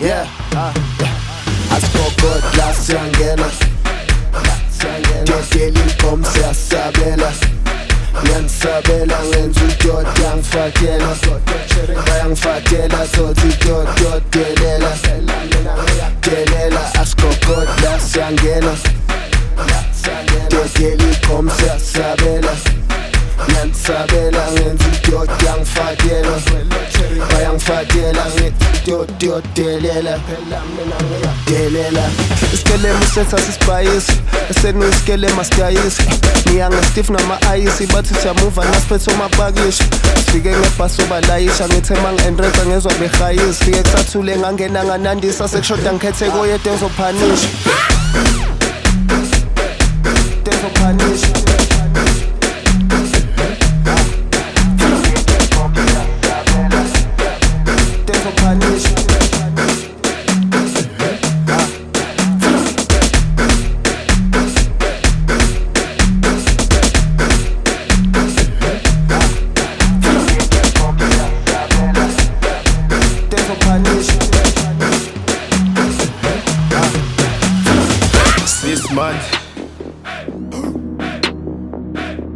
yeah. Asigogodla siyangena dedeli inkomo siyasabela ngiyanisabela ngenza udoti yangifakela bayangifakela sothi doti delela delela asigogodla siyangena dedeli inkomo siyasabela diyor deliler Deliler İskelemiz esasız bayız Esenu iskelemez yayız Niyanga stiff nama ayız Ibathi siyamuva nasiphethe umapakishi sifike ngebhasi obalayisha ngithe ma ngi-endreza ngezwa behayisi fike kusathule ngangena nganandisa sekushoda ngikhethe koyede ezophanisha ezophanisha punish.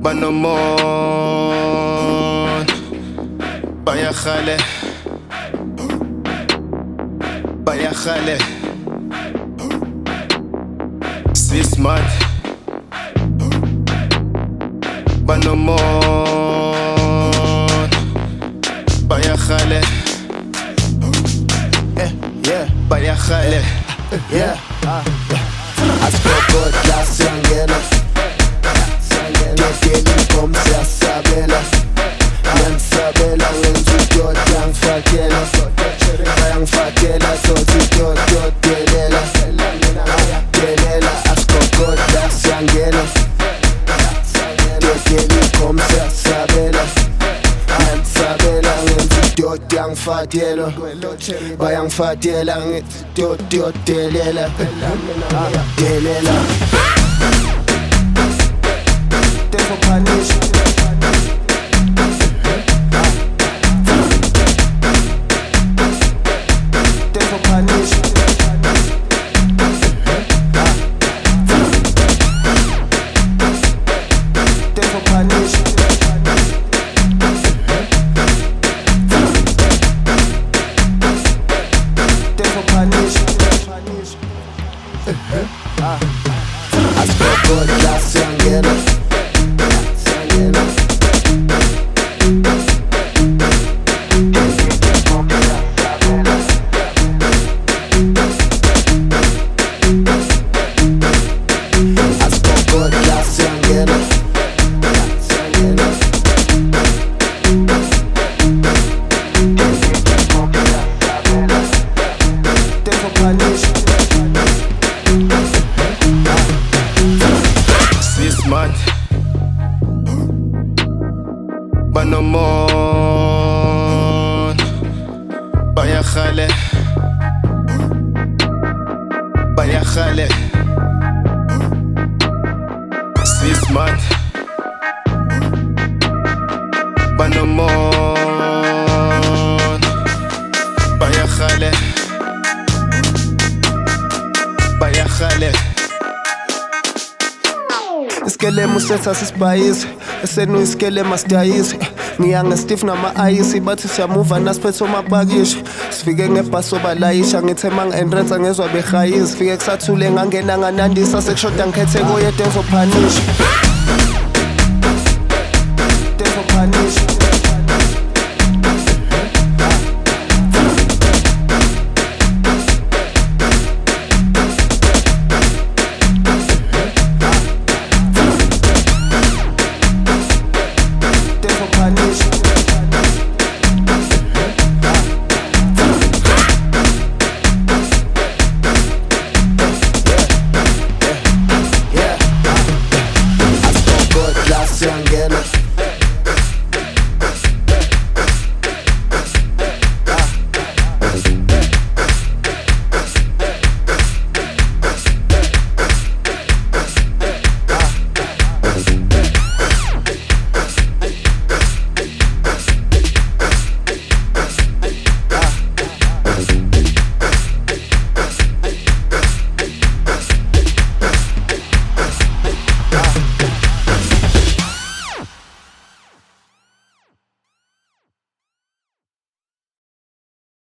Banomon. Bayahale. Bayahale. Six months. Banomon. Bayahale. yeah las Kom jag sabbelas Men sabbelas och du gör jag fackelas Jag fackelas och ah, du gör jag delelas Delela ascocordas yanguelas Yo llegué kom jag sabbelas Men sabbelas och Vayan fackelas och du gör delelas ngizophanisha ngizophanisha поехали Свисман Банумон Поехали Поехали Esquele muchas haces país, ese no esquele más que ahí ngiyanga steve nama-ayisi bathi siyamuva nasiphethe omapakisha sifike ngebhasi obalayisha ngithe ma ngi-endrensa ngezwa behayi sifike kusathule ngangena nganandisa sekushoda ngikhethe koyeda ezophanisha ezophanisha